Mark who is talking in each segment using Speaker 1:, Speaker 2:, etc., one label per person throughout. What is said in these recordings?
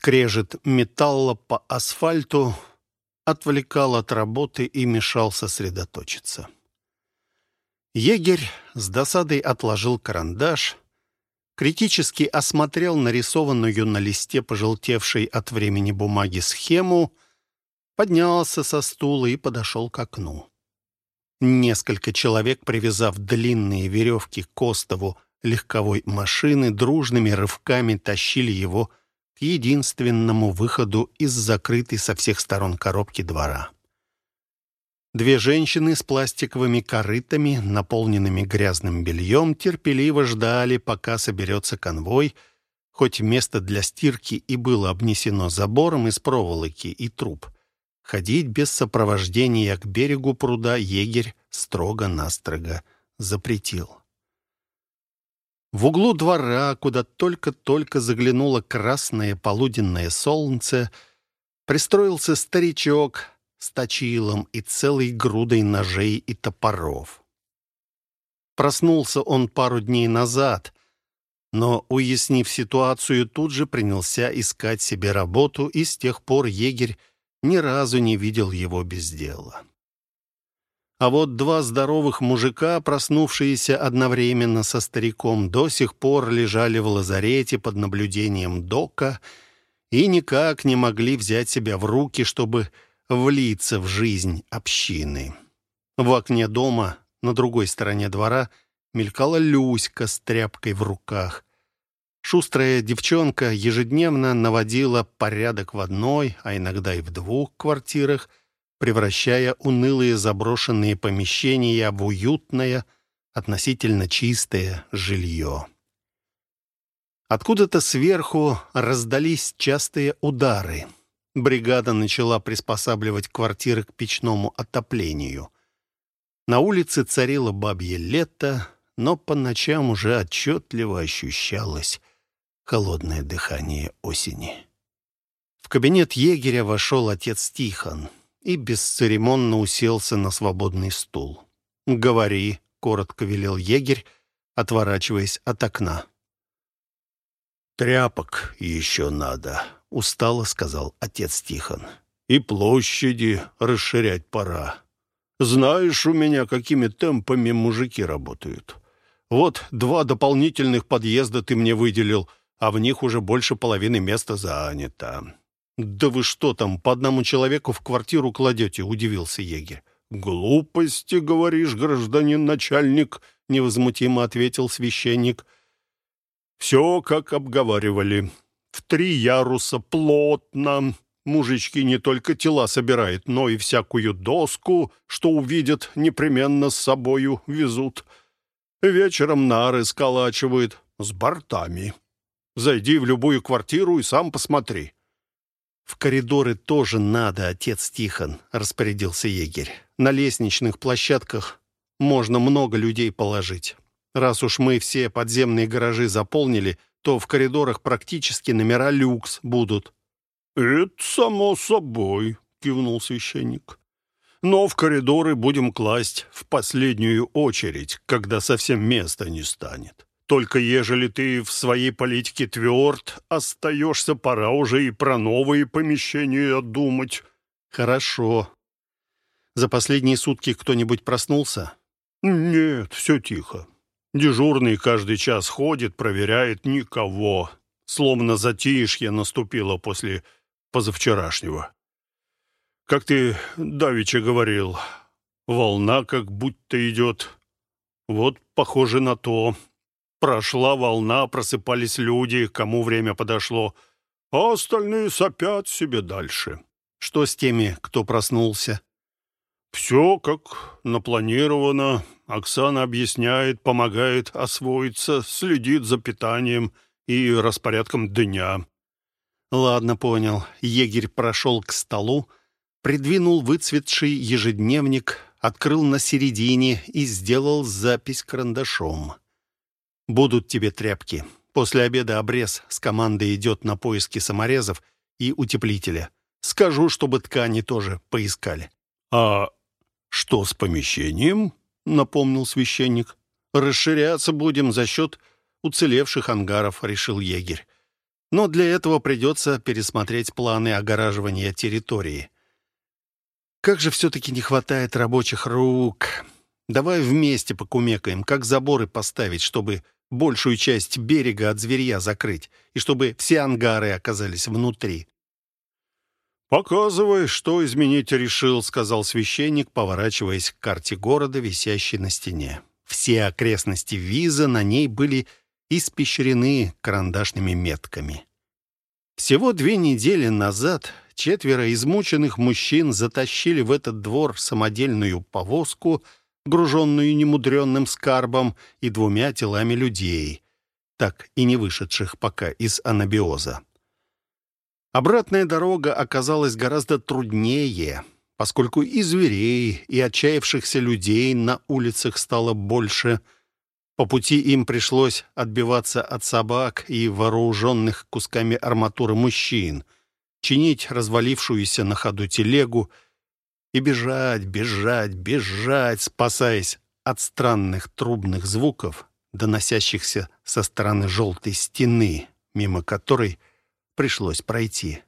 Speaker 1: Скрежет металла по асфальту отвлекал от работы и мешал сосредоточиться. Егерь с досадой отложил карандаш, критически осмотрел нарисованную на листе пожелтевшей от времени бумаги схему, поднялся со стула и подошел к окну. Несколько человек, привязав длинные веревки к остову легковой машины, дружными рывками тащили его единственному выходу из закрытой со всех сторон коробки двора. Две женщины с пластиковыми корытами, наполненными грязным бельем, терпеливо ждали, пока соберется конвой, хоть место для стирки и было обнесено забором из проволоки и труб. Ходить без сопровождения к берегу пруда егерь строго-настрого запретил. В углу двора, куда только-только заглянуло красное полуденное солнце, пристроился старичок — с точилом и целой грудой ножей и топоров. Проснулся он пару дней назад, но, уяснив ситуацию, тут же принялся искать себе работу, и с тех пор егерь ни разу не видел его без дела. А вот два здоровых мужика, проснувшиеся одновременно со стариком, до сих пор лежали в лазарете под наблюдением дока и никак не могли взять себя в руки, чтобы влиться в жизнь общины. В окне дома, на другой стороне двора, мелькала Люська с тряпкой в руках. Шустрая девчонка ежедневно наводила порядок в одной, а иногда и в двух квартирах, превращая унылые заброшенные помещения в уютное, относительно чистое жилье. Откуда-то сверху раздались частые удары — бригада начала приспосабливать квартиры к печному отоплению. На улице царило бабье лето, но по ночам уже отчетливо ощущалось холодное дыхание осени. В кабинет егеря вошел отец Тихон и бесцеремонно уселся на свободный стул. «Говори», — коротко велел егерь, отворачиваясь от окна.
Speaker 2: «Тряпок еще надо», — устало сказал отец Тихон. «И площади расширять пора. Знаешь у меня, какими темпами мужики работают. Вот два дополнительных подъезда ты мне выделил, а в них уже больше половины места занято».
Speaker 1: «Да вы что там, по одному человеку в квартиру кладете?» — удивился егерь.
Speaker 2: «Глупости, говоришь, гражданин начальник», — невозмутимо ответил священник. «Все, как обговаривали в три яруса, плотно. Мужички не только тела собирают, но и всякую доску, что увидят, непременно с собою везут. Вечером нары сколачивают с бортами. Зайди в любую квартиру и сам посмотри».
Speaker 1: «В коридоры тоже надо, отец Тихон», — распорядился егерь. «На лестничных площадках можно много людей положить. Раз уж мы все подземные гаражи заполнили, то в коридорах практически номера люкс будут».
Speaker 2: «Это само собой», — кивнул священник. «Но в коридоры будем класть в последнюю очередь, когда совсем места не станет. Только ежели ты в своей политике тверд, остаешься, пора уже и про новые помещения думать».
Speaker 1: «Хорошо. За последние сутки кто-нибудь проснулся?»
Speaker 2: «Нет, все тихо. Дежурный каждый час ходит, проверяет никого. Словно затишье наступило после позавчерашнего. Как ты давеча говорил, волна как будто идет. Вот похоже на то. Прошла волна, просыпались люди, кому время подошло, а остальные сопят себе дальше.
Speaker 1: Что с теми, кто проснулся?
Speaker 2: Все как напланировано. Оксана объясняет, помогает освоиться, следит за питанием и распорядком дня.
Speaker 1: Ладно, понял. Егерь прошел к столу, придвинул выцветший ежедневник, открыл на середине и сделал запись карандашом. «Будут тебе тряпки. После обеда обрез с командой идет на поиски саморезов и утеплителя. Скажу, чтобы ткани тоже поискали».
Speaker 2: «А что с помещением?» — напомнил священник.
Speaker 1: «Расширяться будем за счет уцелевших ангаров», — решил егерь. Но для этого придется пересмотреть планы огораживания территории. Как же все-таки не хватает рабочих рук. Давай вместе покумекаем, как заборы поставить, чтобы большую часть берега от зверья закрыть, и чтобы все ангары оказались внутри.
Speaker 2: «Показывай, что изменить решил», — сказал священник, поворачиваясь к карте города, висящей на стене.
Speaker 1: Все окрестности виза на ней были испещрены карандашными метками. Всего две недели назад четверо измученных мужчин затащили в этот двор самодельную повозку, груженную немудренным скарбом и двумя телами людей, так и не вышедших пока из анабиоза. Обратная дорога оказалась гораздо труднее, поскольку и зверей, и отчаявшихся людей на улицах стало больше. По пути им пришлось отбиваться от собак и вооруженных кусками арматуры мужчин, чинить развалившуюся на ходу телегу и бежать, бежать, бежать, спасаясь от странных трубных звуков, доносящихся со стороны желтой стены, мимо которой – пришлось пройти.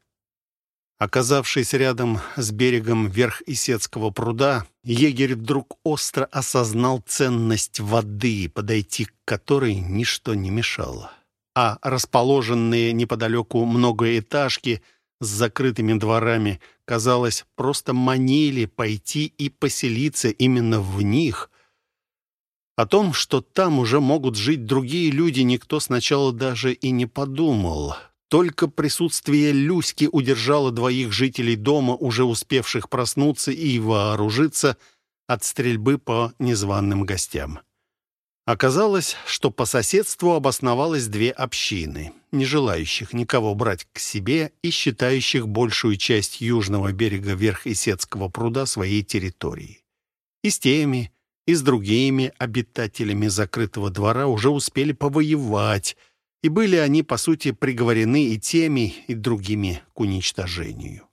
Speaker 1: Оказавшись рядом с берегом Верх-Исетского пруда, егерь вдруг остро осознал ценность воды, подойти к которой ничто не мешало. А расположенные неподалеку многоэтажки с закрытыми дворами, казалось, просто манили пойти и поселиться именно в них. О том, что там уже могут жить другие люди, никто сначала даже и не подумал — только присутствие Люськи удержало двоих жителей дома, уже успевших проснуться и вооружиться, от стрельбы по незваным гостям. Оказалось, что по соседству обосновалось две общины, не желающих никого брать к себе и считающих большую часть южного берега Верх-Исетского пруда своей территорией. И с теми, и с другими обитателями закрытого двора уже успели повоевать – и были они, по сути, приговорены и теми, и другими к уничтожению.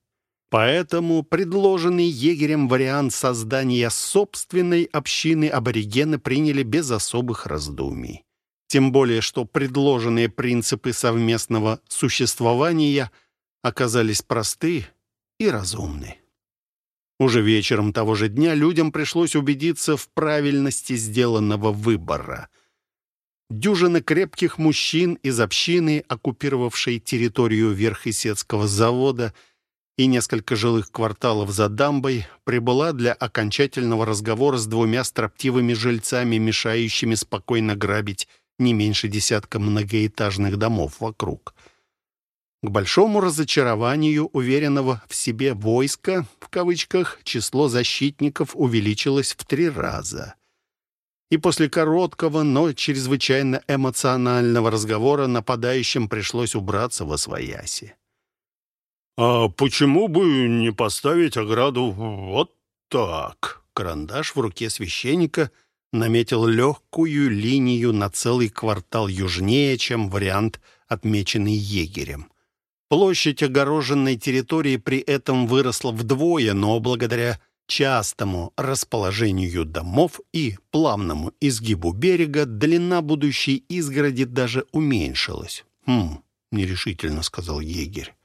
Speaker 1: Поэтому предложенный егерем вариант создания собственной общины аборигены приняли без особых раздумий. Тем более, что предложенные принципы совместного существования оказались просты и разумны. Уже вечером того же дня людям пришлось убедиться в правильности сделанного выбора — Дюжина крепких мужчин из общины, оккупировавшей территорию Верхесецкого завода и несколько жилых кварталов за дамбой, прибыла для окончательного разговора с двумя строптивыми жильцами, мешающими спокойно грабить не меньше десятка многоэтажных домов вокруг. К большому разочарованию уверенного в себе войска, в кавычках, число защитников увеличилось в три раза и после короткого, но чрезвычайно эмоционального разговора нападающим пришлось убраться во свояси.
Speaker 2: «А почему бы не поставить ограду вот так?»
Speaker 1: Карандаш в руке священника наметил легкую линию на целый квартал южнее, чем вариант, отмеченный егерем. Площадь огороженной территории при этом выросла вдвое, но благодаря частому расположению домов и плавному изгибу берега длина будущей изгороди даже уменьшилась. «Хм», — нерешительно сказал егерь.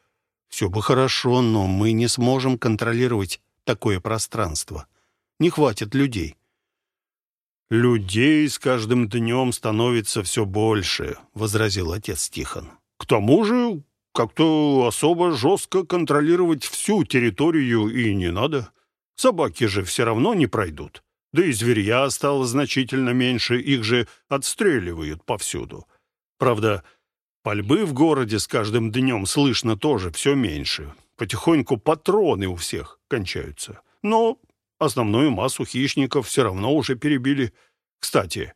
Speaker 1: «Все бы хорошо, но мы не сможем контролировать такое пространство. Не хватит людей».
Speaker 2: «Людей с каждым днем становится все больше», — возразил отец Тихон. «К тому же как-то особо жестко контролировать всю территорию и не надо. Собаки же все равно не пройдут. Да и зверья стало значительно меньше, их же отстреливают повсюду. Правда, пальбы в городе с каждым днем слышно тоже все меньше. Потихоньку патроны у всех кончаются. Но основную массу хищников все равно уже перебили. Кстати,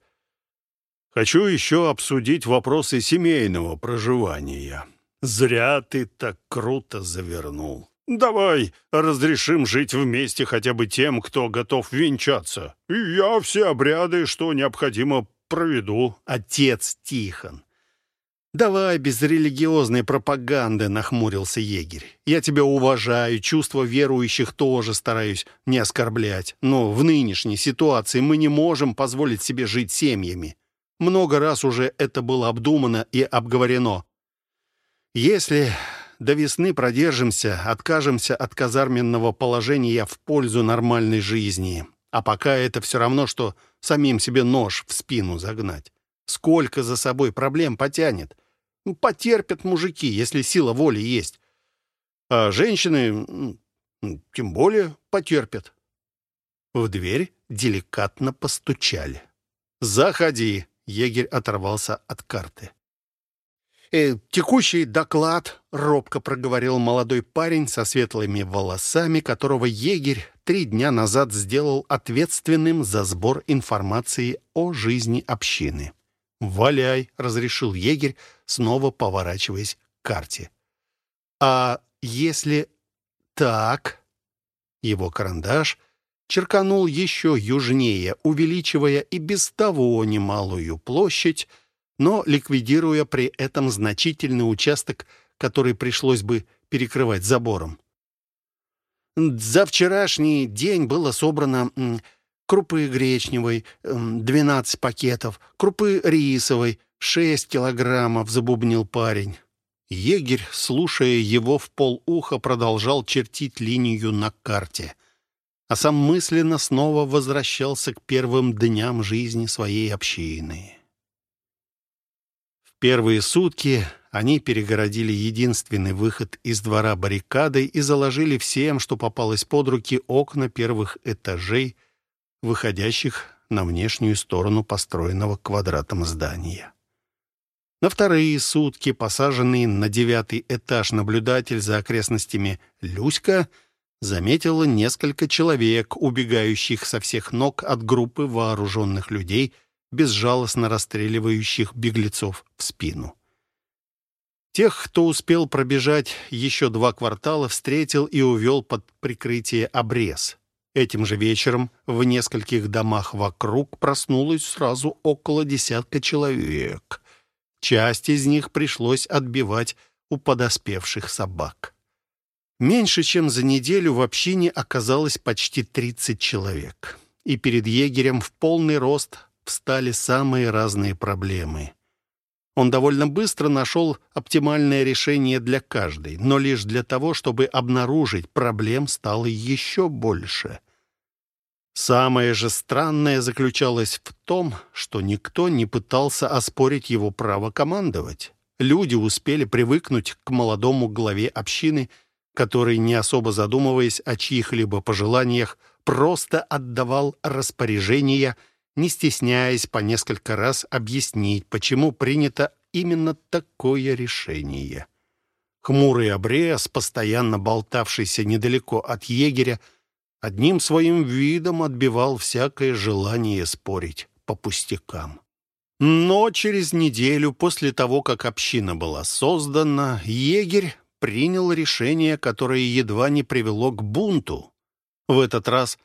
Speaker 2: хочу еще обсудить вопросы семейного проживания. Зря ты так круто завернул. Давай разрешим жить вместе хотя бы тем, кто готов венчаться. И я все обряды, что необходимо, проведу».
Speaker 1: «Отец Тихон, давай без религиозной пропаганды», — нахмурился егерь. «Я тебя уважаю, чувства верующих тоже стараюсь не оскорблять. Но в нынешней ситуации мы не можем позволить себе жить семьями. Много раз уже это было обдумано и обговорено. Если до весны продержимся, откажемся от казарменного положения в пользу нормальной жизни. А пока это все равно, что самим себе нож в спину загнать. Сколько за собой проблем потянет. Ну, потерпят мужики, если сила воли есть. А женщины тем более потерпят. В дверь деликатно постучали. «Заходи!» — егерь оторвался от карты. «Э, «Текущий доклад», — робко проговорил молодой парень со светлыми волосами, которого егерь три дня назад сделал ответственным за сбор информации о жизни общины. «Валяй», — разрешил егерь, снова поворачиваясь к карте. «А если так...» Его карандаш черканул еще южнее, увеличивая и без того немалую площадь, но ликвидируя при этом значительный участок, который пришлось бы перекрывать забором. За вчерашний день было собрано крупы гречневой 12 пакетов, крупы рисовой 6 килограммов, забубнил парень. Егерь, слушая его в полуха, продолжал чертить линию на карте, а сам мысленно снова возвращался к первым дням жизни своей общины. В первые сутки они перегородили единственный выход из двора баррикадой и заложили всем, что попалось под руки, окна первых этажей, выходящих на внешнюю сторону построенного квадратом здания. На вторые сутки посаженный на девятый этаж наблюдатель за окрестностями Люська заметила несколько человек, убегающих со всех ног от группы вооруженных людей, безжалостно расстреливающих беглецов в спину. Тех, кто успел пробежать еще два квартала, встретил и увел под прикрытие обрез. Этим же вечером в нескольких домах вокруг проснулось сразу около десятка человек. Часть из них пришлось отбивать у подоспевших собак. Меньше чем за неделю в общине оказалось почти 30 человек. И перед егерем в полный рост встали самые разные проблемы. Он довольно быстро нашел оптимальное решение для каждой, но лишь для того, чтобы обнаружить, проблем стало еще больше. Самое же странное заключалось в том, что никто не пытался оспорить его право командовать. Люди успели привыкнуть к молодому главе общины, который, не особо задумываясь о чьих-либо пожеланиях, просто отдавал распоряжения, не стесняясь по несколько раз объяснить, почему принято именно такое решение. Хмурый обрез, постоянно болтавшийся недалеко от егеря, одним своим видом отбивал всякое желание спорить по пустякам. Но через неделю после того, как община была создана, егерь принял решение, которое едва не привело к бунту. В этот раз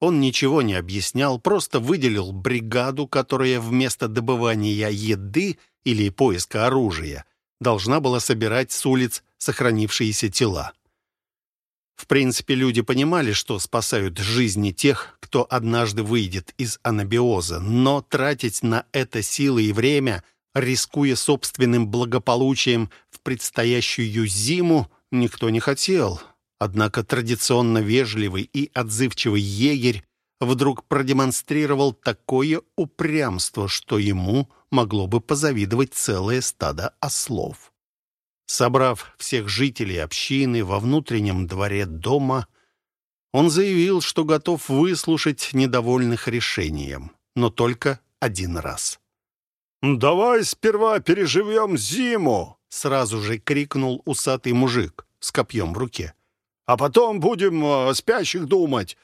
Speaker 1: он ничего не объяснял, просто выделил бригаду, которая вместо добывания еды или поиска оружия должна была собирать с улиц сохранившиеся тела. В принципе, люди понимали, что спасают жизни тех, кто однажды выйдет из анабиоза, но тратить на это силы и время, рискуя собственным благополучием в предстоящую зиму, никто не хотел. Однако традиционно вежливый и отзывчивый егерь вдруг продемонстрировал такое упрямство, что ему могло бы позавидовать целое стадо ослов. Собрав всех жителей общины во внутреннем дворе дома, он заявил, что готов выслушать недовольных решением, но только один раз.
Speaker 2: «Давай сперва переживем зиму!»
Speaker 1: — сразу же крикнул усатый мужик с копьем в руке.
Speaker 2: «А потом будем о спящих думать.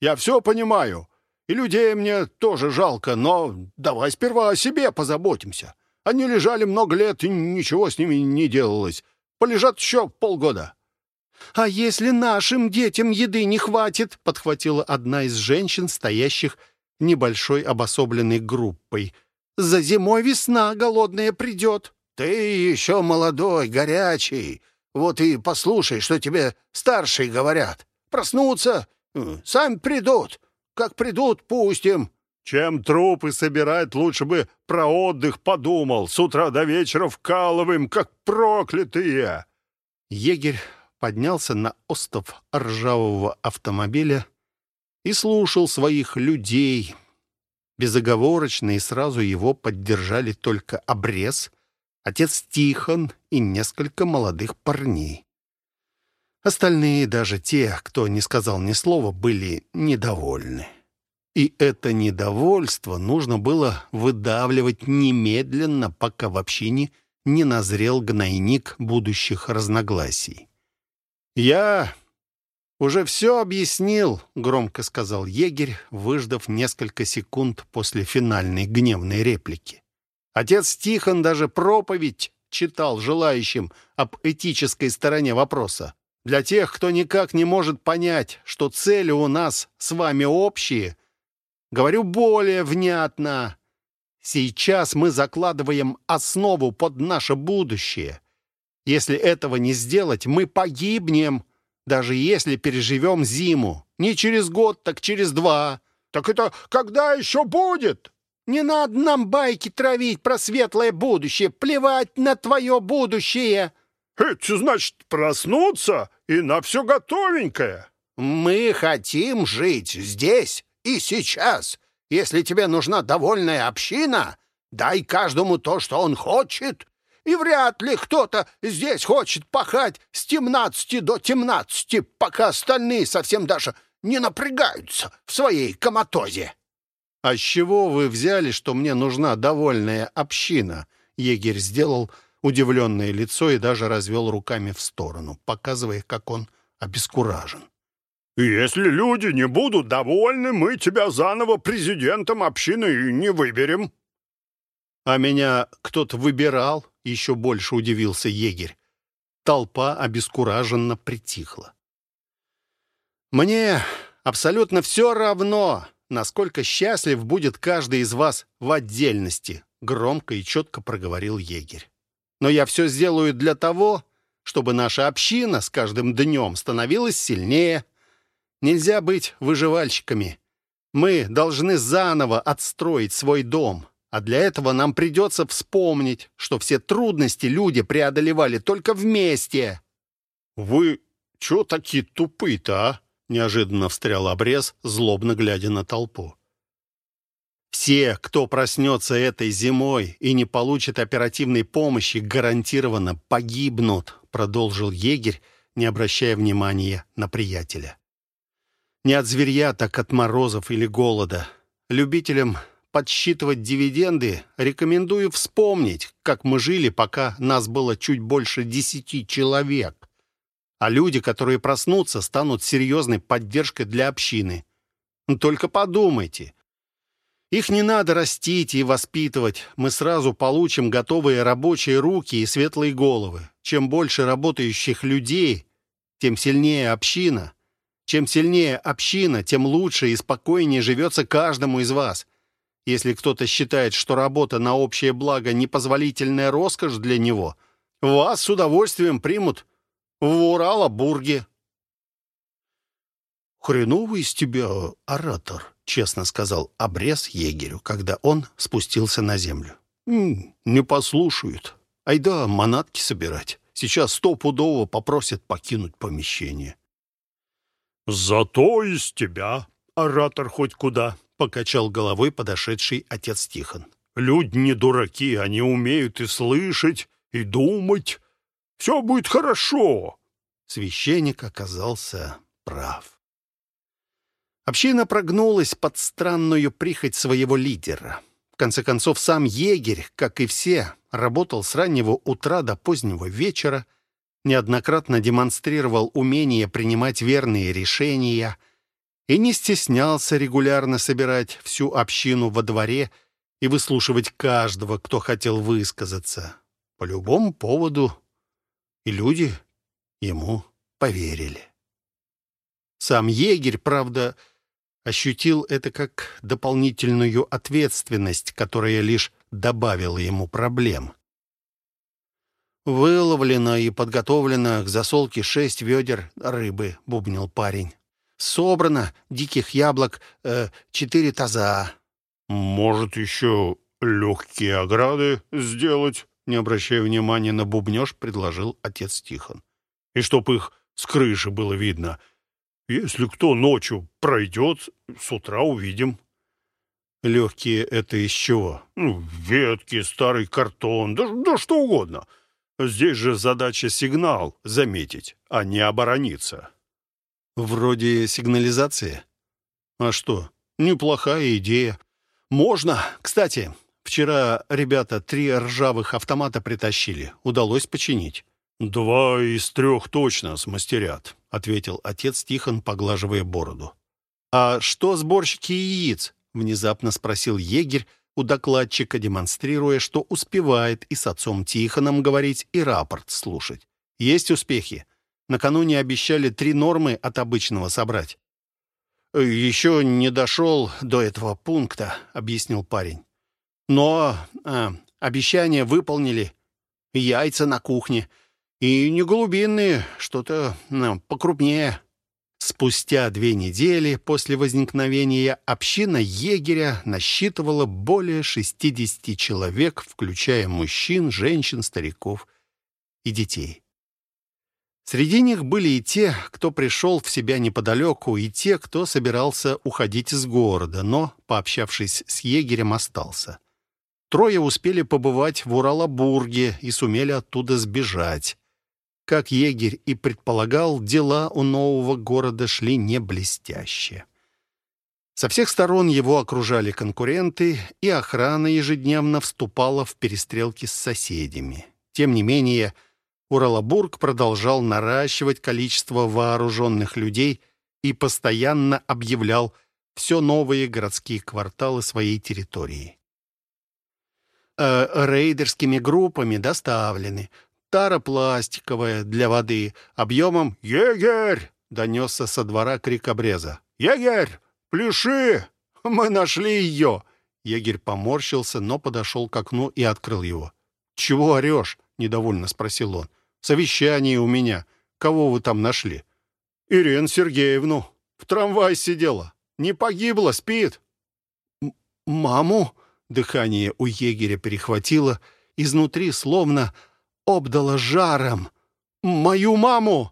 Speaker 2: Я все понимаю, и людей мне тоже жалко, но давай сперва о себе позаботимся. Они лежали много лет, и ничего с ними не делалось. Полежат еще полгода».
Speaker 1: «А если нашим детям еды не хватит?» — подхватила одна из женщин, стоящих небольшой обособленной группой. «За зимой весна голодная придет».
Speaker 3: «Ты еще молодой, горячий. Вот и послушай, что тебе старшие говорят. Проснутся, сами придут. Как придут, пустим.
Speaker 2: Чем трупы собирать, лучше бы про отдых подумал. С утра до вечера вкалываем, как проклятые!»
Speaker 1: Егерь поднялся на остов ржавого автомобиля и слушал своих людей. Безоговорочно и сразу его поддержали только обрез, отец Тихон и несколько молодых парней. Остальные, даже те, кто не сказал ни слова, были недовольны. И это недовольство нужно было выдавливать немедленно, пока в общине не назрел гнойник будущих разногласий. «Я уже все объяснил», — громко сказал егерь, выждав несколько секунд после финальной гневной реплики. Отец Тихон даже проповедь читал желающим об этической стороне вопроса. Для тех, кто никак не может понять, что цели у нас с вами общие, говорю более внятно. Сейчас мы закладываем основу под наше будущее. Если этого не сделать, мы погибнем, даже если переживем зиму. Не через год, так через два.
Speaker 2: Так это когда еще будет?
Speaker 3: Не надо нам байки травить про светлое будущее. Плевать на твое будущее.
Speaker 2: Это значит проснуться и на все готовенькое.
Speaker 3: Мы хотим жить здесь и сейчас. Если тебе нужна довольная община, дай каждому то, что он хочет. И вряд ли кто-то здесь хочет пахать с темнадцати до темнадцати, пока остальные совсем даже не напрягаются в своей коматозе.
Speaker 1: «А с чего вы взяли, что мне нужна довольная община?» Егерь сделал удивленное лицо и даже развел руками в сторону, показывая, как он обескуражен.
Speaker 2: «Если люди не будут довольны, мы тебя заново президентом общины не выберем».
Speaker 1: «А меня кто-то выбирал?» — еще больше удивился егерь. Толпа обескураженно притихла. «Мне абсолютно все равно, насколько счастлив будет каждый из вас в отдельности», — громко и четко проговорил егерь. «Но я все сделаю для того, чтобы наша община с каждым днем становилась сильнее. Нельзя быть выживальщиками. Мы должны заново отстроить свой дом, а для этого нам придется вспомнить, что все трудности люди преодолевали только вместе».
Speaker 2: «Вы чё такие тупые-то, а?» Неожиданно встрял обрез, злобно глядя на толпу.
Speaker 1: Все, кто проснется этой зимой и не получит оперативной помощи, гарантированно погибнут, продолжил егерь, не обращая внимания на приятеля. Не от зверья, так от морозов или голода. Любителям подсчитывать дивиденды рекомендую вспомнить, как мы жили, пока нас было чуть больше десяти человек а люди, которые проснутся, станут серьезной поддержкой для общины. Ну, только подумайте. Их не надо растить и воспитывать. Мы сразу получим готовые рабочие руки и светлые головы. Чем больше работающих людей, тем сильнее община. Чем сильнее община, тем лучше и спокойнее живется каждому из вас. Если кто-то считает, что работа на общее благо – непозволительная роскошь для него, вас с удовольствием примут в Уралабурге. «Хреновый из тебя оратор», — честно сказал обрез егерю, когда он спустился на землю. «Не послушают. Айда манатки собирать. Сейчас стопудово попросят покинуть помещение».
Speaker 2: «Зато из тебя, оратор хоть куда», —
Speaker 1: покачал головой подошедший отец Тихон.
Speaker 2: «Люди не дураки, они умеют и слышать, и думать. Все будет хорошо!»
Speaker 1: Священник оказался прав. Община прогнулась под странную прихоть своего лидера. В конце концов, сам егерь, как и все, работал с раннего утра до позднего вечера, неоднократно демонстрировал умение принимать верные решения и не стеснялся регулярно собирать всю общину во дворе и выслушивать каждого, кто хотел высказаться. По любому поводу и люди ему поверили. Сам егерь, правда, ощутил это как дополнительную ответственность, которая лишь добавила ему проблем. «Выловлено и подготовлено к засолке шесть ведер рыбы», — бубнил парень. «Собрано диких яблок э, четыре таза.
Speaker 2: Может, еще легкие ограды сделать?» Не обращая внимания на бубнеж, предложил отец Тихон. «И чтоб их с крыши было видно. Если кто ночью пройдет, с утра увидим».
Speaker 1: «Легкие — это из чего?»
Speaker 2: «Ну, ветки, старый картон, да, да что угодно. Здесь же задача сигнал заметить, а не оборониться».
Speaker 1: «Вроде сигнализации?» «А что? Неплохая идея. Можно. Кстати, вчера ребята три ржавых автомата притащили. Удалось починить».
Speaker 2: «Два из трех точно смастерят», — ответил отец Тихон, поглаживая бороду.
Speaker 1: «А что сборщики яиц?» — внезапно спросил егерь у докладчика, демонстрируя, что успевает и с отцом Тихоном говорить, и рапорт слушать. «Есть успехи? Накануне обещали три нормы от обычного собрать». «Еще не дошел до этого пункта», — объяснил парень. «Но э, обещание выполнили. Яйца на кухне. И не голубинные, что-то э, покрупнее». Спустя две недели после возникновения община егеря насчитывала более 60 человек, включая мужчин, женщин, стариков и детей. Среди них были и те, кто пришел в себя неподалеку, и те, кто собирался уходить из города, но, пообщавшись с егерем, остался. Трое успели побывать в Уралабурге и сумели оттуда сбежать. Как егерь и предполагал, дела у нового города шли не блестяще. Со всех сторон его окружали конкуренты, и охрана ежедневно вступала в перестрелки с соседями. Тем не менее, Уралабург продолжал наращивать количество вооруженных людей и постоянно объявлял все новые городские кварталы своей территории. Э, рейдерскими группами доставлены тара пластиковая для воды объемом «Егерь!» — донесся со двора крик обреза. «Егерь! Пляши! Мы нашли ее!» Егерь поморщился, но подошел к окну и открыл его. «Чего орешь?» — недовольно спросил он. «Совещание у меня. Кого вы там нашли?» «Ирину Сергеевну. В трамвае сидела. Не погибла, спит». «Маму?» — дыхание у егеря перехватило. Изнутри словно обдало жаром. Мою маму!»